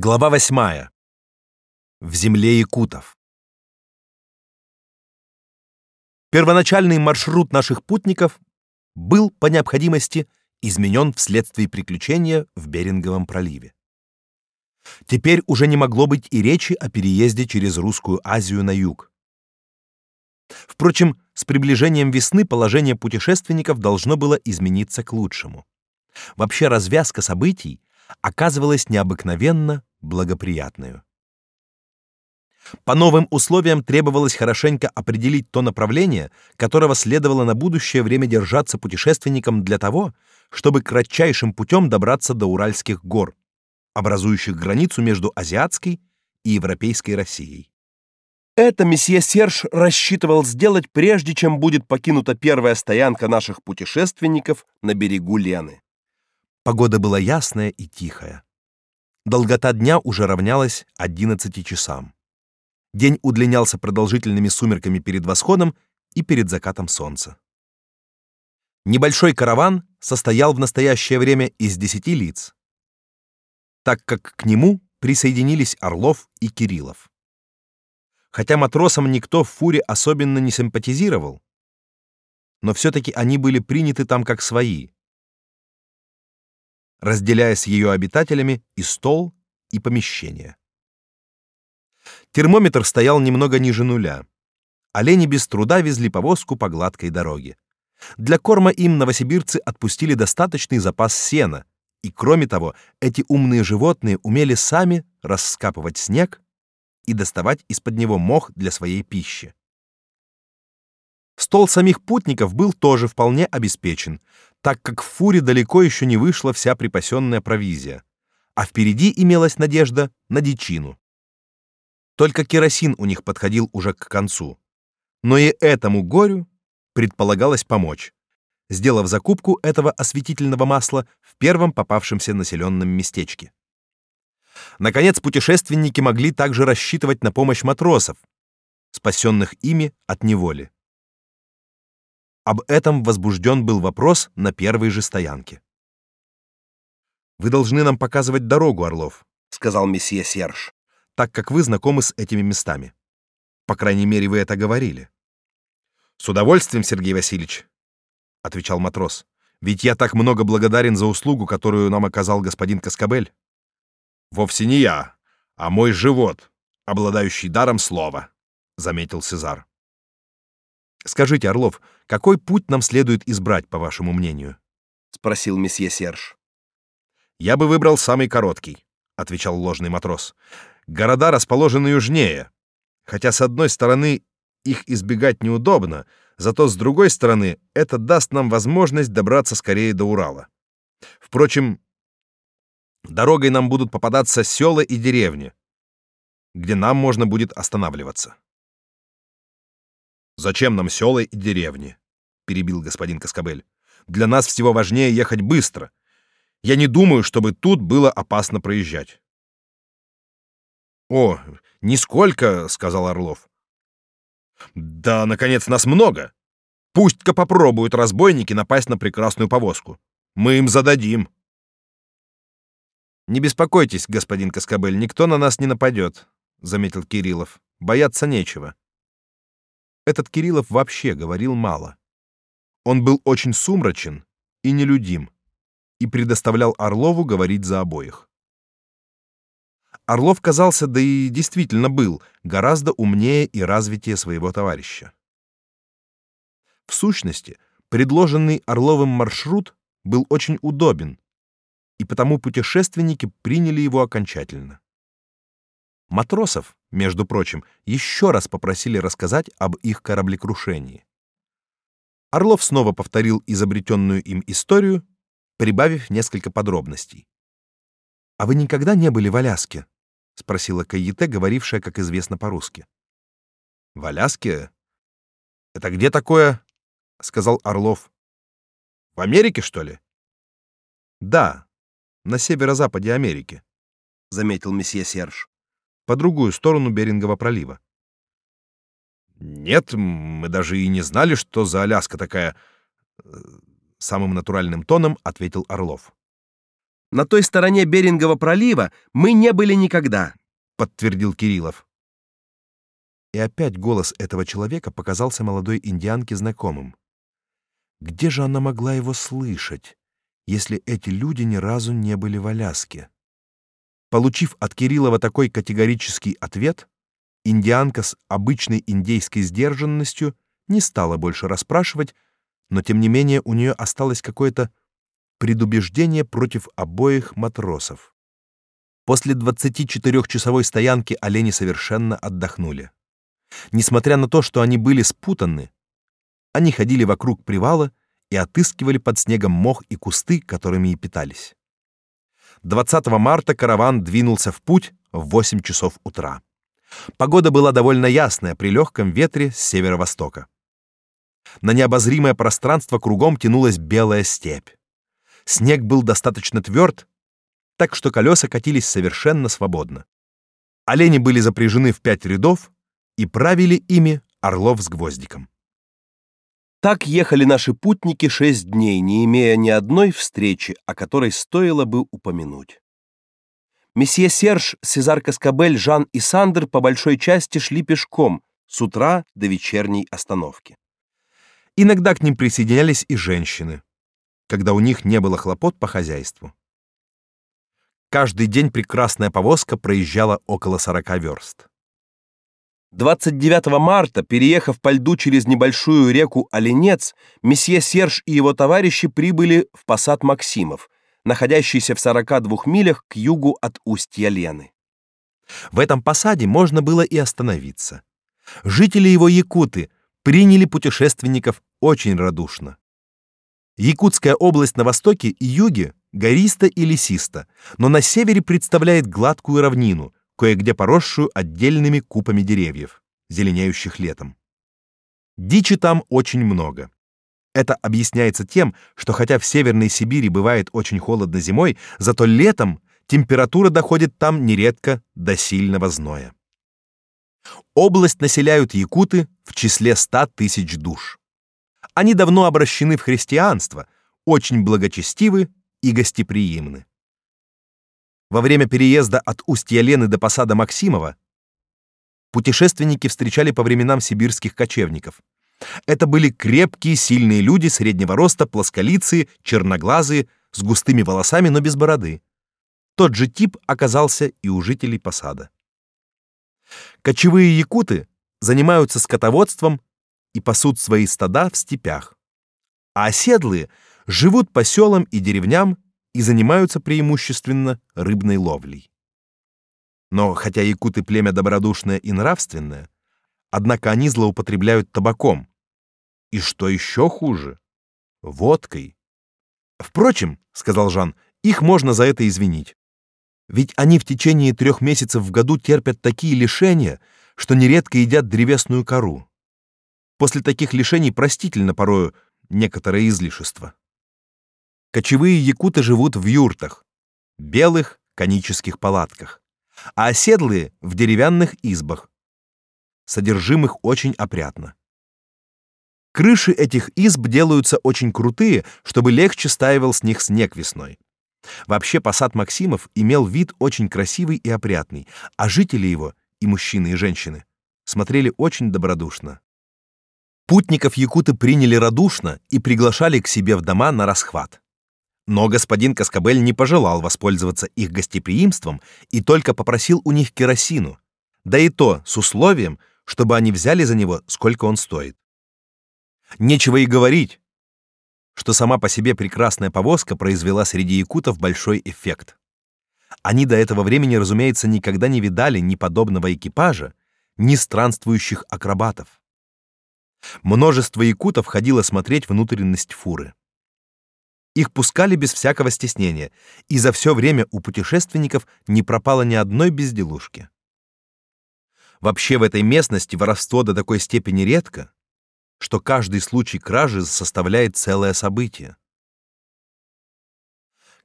Глава восьмая. В земле якутов. Первоначальный маршрут наших путников был по необходимости изменен вследствие приключения в Беринговом проливе. Теперь уже не могло быть и речи о переезде через Русскую Азию на юг. Впрочем, с приближением весны положение путешественников должно было измениться к лучшему. Вообще развязка событий оказывалась необыкновенно благоприятную. По новым условиям требовалось хорошенько определить то направление, которого следовало на будущее время держаться путешественникам для того, чтобы кратчайшим путем добраться до Уральских гор, образующих границу между азиатской и европейской Россией. Это месье Серж рассчитывал сделать прежде, чем будет покинута первая стоянка наших путешественников на берегу Лены. Погода была ясная и тихая. Долгота дня уже равнялась 11 часам. День удлинялся продолжительными сумерками перед восходом и перед закатом солнца. Небольшой караван состоял в настоящее время из десяти лиц, так как к нему присоединились Орлов и Кириллов. Хотя матросам никто в фуре особенно не симпатизировал, но все-таки они были приняты там как свои, разделяя с ее обитателями и стол, и помещение. Термометр стоял немного ниже нуля. Олени без труда везли повозку по гладкой дороге. Для корма им новосибирцы отпустили достаточный запас сена, и кроме того, эти умные животные умели сами раскапывать снег и доставать из-под него мох для своей пищи. Стол самих путников был тоже вполне обеспечен, так как в фуре далеко еще не вышла вся припасенная провизия, а впереди имелась надежда на дичину. Только керосин у них подходил уже к концу. Но и этому горю предполагалось помочь, сделав закупку этого осветительного масла в первом попавшемся населенном местечке. Наконец, путешественники могли также рассчитывать на помощь матросов, спасенных ими от неволи. Об этом возбужден был вопрос на первой же стоянке. Вы должны нам показывать дорогу, Орлов, сказал месье Серж, так как вы знакомы с этими местами. По крайней мере, вы это говорили. С удовольствием, Сергей Васильевич, отвечал матрос. Ведь я так много благодарен за услугу, которую нам оказал господин Каскабель. Вовсе не я, а мой живот, обладающий даром слова, заметил Сезар. Скажите, Орлов, какой путь нам следует избрать, по вашему мнению? спросил месье Серж. Я бы выбрал самый короткий, отвечал ложный матрос. Города расположены южнее, хотя с одной стороны их избегать неудобно, зато с другой стороны это даст нам возможность добраться скорее до Урала. Впрочем, дорогой нам будут попадаться села и деревни, где нам можно будет останавливаться. Зачем нам села и деревни? перебил господин Каскабель. Для нас всего важнее ехать быстро. Я не думаю, чтобы тут было опасно проезжать. О, нисколько, сказал Орлов. Да, наконец, нас много. Пусть-ка попробуют разбойники напасть на прекрасную повозку. Мы им зададим. Не беспокойтесь, господин Каскабель, никто на нас не нападет, заметил Кириллов. Бояться нечего. Этот Кириллов вообще говорил мало. Он был очень сумрачен и нелюдим и предоставлял Орлову говорить за обоих. Орлов казался, да и действительно был, гораздо умнее и развитее своего товарища. В сущности, предложенный Орловым маршрут был очень удобен, и потому путешественники приняли его окончательно. Матросов, между прочим, еще раз попросили рассказать об их кораблекрушении. Орлов снова повторил изобретенную им историю, прибавив несколько подробностей. «А вы никогда не были в Аляске?» — спросила Каите, говорившая, как известно, по-русски. «В Аляске? Это где такое?» — сказал Орлов. «В Америке, что ли?» «Да, на северо-западе Америки», — заметил месье Серж по другую сторону Берингова пролива. Нет, мы даже и не знали, что за Аляска такая, э, самым натуральным тоном ответил Орлов. На той стороне Берингова пролива мы не были никогда, подтвердил Кириллов. И опять голос этого человека показался молодой индианке знакомым. Где же она могла его слышать, если эти люди ни разу не были в Аляске? Получив от Кириллова такой категорический ответ, индианка с обычной индейской сдержанностью не стала больше расспрашивать, но тем не менее у нее осталось какое-то предубеждение против обоих матросов. После 24-часовой стоянки олени совершенно отдохнули. Несмотря на то, что они были спутаны, они ходили вокруг привала и отыскивали под снегом мох и кусты, которыми и питались. 20 марта караван двинулся в путь в 8 часов утра. Погода была довольно ясная при легком ветре с северо-востока. На необозримое пространство кругом тянулась белая степь. Снег был достаточно тверд, так что колеса катились совершенно свободно. Олени были запряжены в пять рядов и правили ими орлов с гвоздиком. Так ехали наши путники шесть дней, не имея ни одной встречи, о которой стоило бы упомянуть. Месье Серж, Сезар Каскабель, Жан и Сандер по большой части шли пешком с утра до вечерней остановки. Иногда к ним присоединялись и женщины когда у них не было хлопот по хозяйству. Каждый день прекрасная повозка проезжала около 40 верст. 29 марта, переехав по льду через небольшую реку Оленец, месье Серж и его товарищи прибыли в посад Максимов, находящийся в 42 милях к югу от устья Лены. В этом посаде можно было и остановиться. Жители его якуты приняли путешественников очень радушно. Якутская область на востоке и юге гориста и лесиста, но на севере представляет гладкую равнину, кое-где поросшую отдельными купами деревьев, зеленеющих летом. Дичи там очень много. Это объясняется тем, что хотя в Северной Сибири бывает очень холодно зимой, зато летом температура доходит там нередко до сильного зноя. Область населяют якуты в числе 100 тысяч душ. Они давно обращены в христианство, очень благочестивы и гостеприимны. Во время переезда от устья Лены до посада Максимова путешественники встречали по временам сибирских кочевников. Это были крепкие, сильные люди среднего роста, плосколицые, черноглазые, с густыми волосами, но без бороды. Тот же тип оказался и у жителей посада. Кочевые якуты занимаются скотоводством и пасут свои стада в степях. А оседлые живут по селам и деревням и занимаются преимущественно рыбной ловлей. Но хотя якуты племя добродушное и нравственное, однако они злоупотребляют табаком. И что еще хуже, водкой. Впрочем, сказал Жан, их можно за это извинить. Ведь они в течение трех месяцев в году терпят такие лишения, что нередко едят древесную кору. После таких лишений простительно порою некоторое излишество. Кочевые якуты живут в юртах, белых конических палатках, а оседлые в деревянных избах. Содержимых очень опрятно. Крыши этих изб делаются очень крутые, чтобы легче стаивал с них снег весной. Вообще посад Максимов имел вид очень красивый и опрятный, а жители его, и мужчины, и женщины, смотрели очень добродушно. Путников якуты приняли радушно и приглашали к себе в дома на расхват. Но господин Каскабель не пожелал воспользоваться их гостеприимством и только попросил у них керосину, да и то с условием, чтобы они взяли за него, сколько он стоит. Нечего и говорить, что сама по себе прекрасная повозка произвела среди якутов большой эффект. Они до этого времени, разумеется, никогда не видали ни подобного экипажа, ни странствующих акробатов. Множество якутов ходило смотреть внутренность фуры. Их пускали без всякого стеснения, и за все время у путешественников не пропало ни одной безделушки. Вообще в этой местности воровство до такой степени редко, что каждый случай кражи составляет целое событие.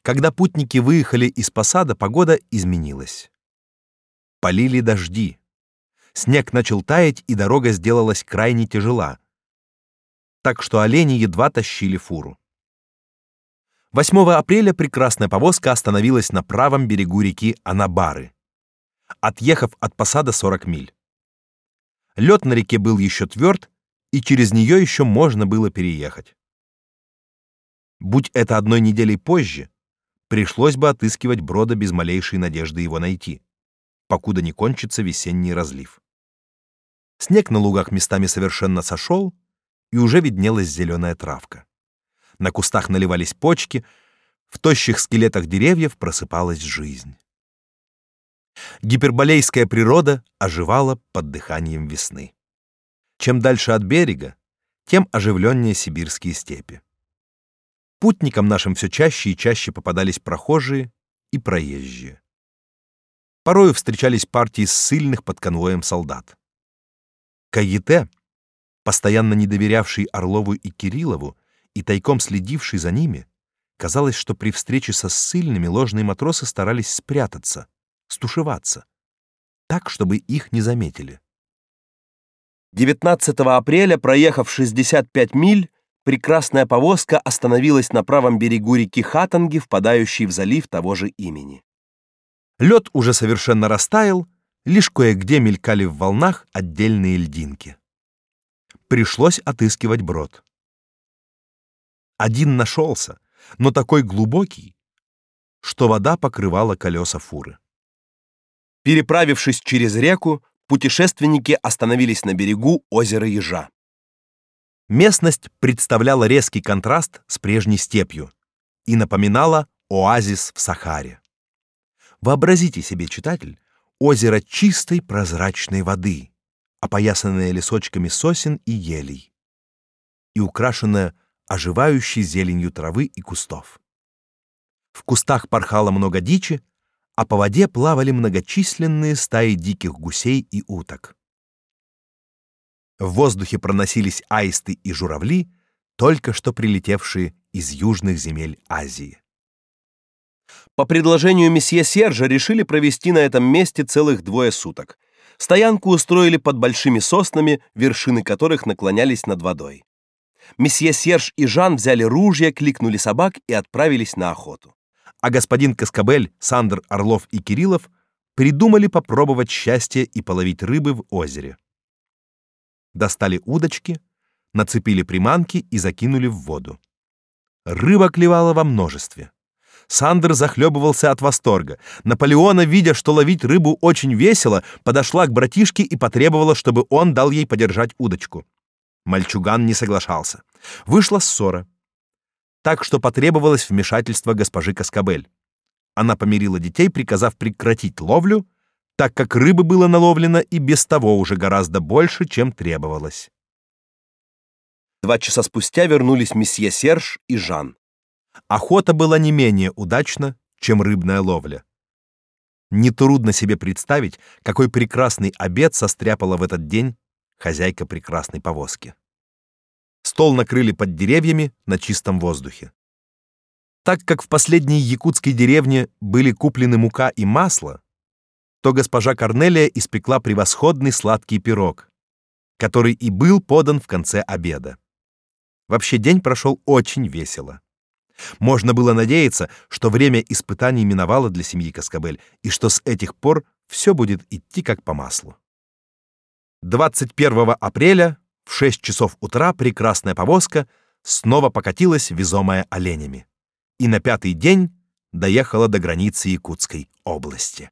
Когда путники выехали из посада, погода изменилась. Полили дожди. Снег начал таять, и дорога сделалась крайне тяжела, так что олени едва тащили фуру. 8 апреля прекрасная повозка остановилась на правом берегу реки Анабары, отъехав от посада 40 миль. Лед на реке был еще тверд, и через нее еще можно было переехать. Будь это одной неделей позже, пришлось бы отыскивать брода без малейшей надежды его найти, покуда не кончится весенний разлив. Снег на лугах местами совершенно сошел, и уже виднелась зеленая травка. На кустах наливались почки, в тощих скелетах деревьев просыпалась жизнь. Гиперболейская природа оживала под дыханием весны. Чем дальше от берега, тем оживленнее сибирские степи. Путникам нашим все чаще и чаще попадались прохожие и проезжие. Порою встречались партии ссыльных под конвоем солдат. Каете, постоянно не доверявший Орлову и Кириллову и тайком следивший за ними, казалось, что при встрече со ссыльными ложные матросы старались спрятаться, стушеваться, так, чтобы их не заметили. 19 апреля, проехав 65 миль, прекрасная повозка остановилась на правом берегу реки Хатанги, впадающей в залив того же имени. Лед уже совершенно растаял, лишь кое-где мелькали в волнах отдельные льдинки. Пришлось отыскивать брод. Один нашелся, но такой глубокий, что вода покрывала колеса фуры. Переправившись через реку, путешественники остановились на берегу озера Ежа. Местность представляла резкий контраст с прежней степью и напоминала оазис в Сахаре. Вообразите себе, читатель, озеро чистой прозрачной воды, опоясанное лесочками сосен и елей и украшенное оживающей зеленью травы и кустов. В кустах порхало много дичи, а по воде плавали многочисленные стаи диких гусей и уток. В воздухе проносились аисты и журавли, только что прилетевшие из южных земель Азии. По предложению месье Сержа решили провести на этом месте целых двое суток. Стоянку устроили под большими соснами, вершины которых наклонялись над водой. Месье Серж и Жан взяли ружья, кликнули собак и отправились на охоту. А господин Каскабель, Сандр Орлов и Кириллов придумали попробовать счастье и половить рыбы в озере. Достали удочки, нацепили приманки и закинули в воду. Рыба клевала во множестве. Сандер захлебывался от восторга. Наполеона, видя, что ловить рыбу очень весело, подошла к братишке и потребовала, чтобы он дал ей подержать удочку. Мальчуган не соглашался. Вышла ссора. Так что потребовалось вмешательство госпожи Каскабель. Она помирила детей, приказав прекратить ловлю, так как рыбы было наловлено и без того уже гораздо больше, чем требовалось. Два часа спустя вернулись месье Серж и Жан. Охота была не менее удачна, чем рыбная ловля. Нетрудно себе представить, какой прекрасный обед состряпала в этот день хозяйка прекрасной повозки. Стол накрыли под деревьями на чистом воздухе. Так как в последней якутской деревне были куплены мука и масло, то госпожа Корнелия испекла превосходный сладкий пирог, который и был подан в конце обеда. Вообще день прошел очень весело. Можно было надеяться, что время испытаний миновало для семьи Каскабель и что с этих пор все будет идти как по маслу. 21 апреля в 6 часов утра прекрасная повозка снова покатилась, везомая оленями, и на пятый день доехала до границы Якутской области.